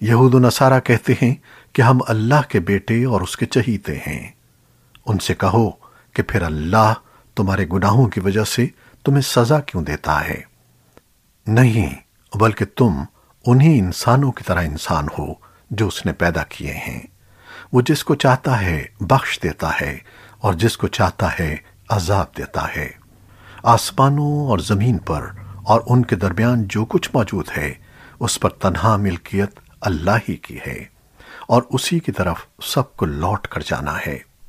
یہود و نصارہ کہتے ہیں کہ ہم اللہ کے بیٹے اور اس کے چہیتے ہیں۔ ان سے کہو کہ پھر اللہ تمہارے گناہوں کی وجہ سے تمہیں سزا کیوں دیتا ہے۔ نہیں، بلکہ تم انہی انسانوں کی طرح انسان ہو جو اس نے پیدا کیے ہیں۔ وہ جس کو چاہتا ہے بخش دیتا ہے اور جس کو چاہتا ہے عذاب دیتا ہے۔ آسمانوں اور زمین پر اور ان کے درمیان جو کچھ موجود ہے، اس پر تنہا ملکیت اللہ ہی کی ہے اور اسی کی طرف سب کو لوٹ کر جانا ہے۔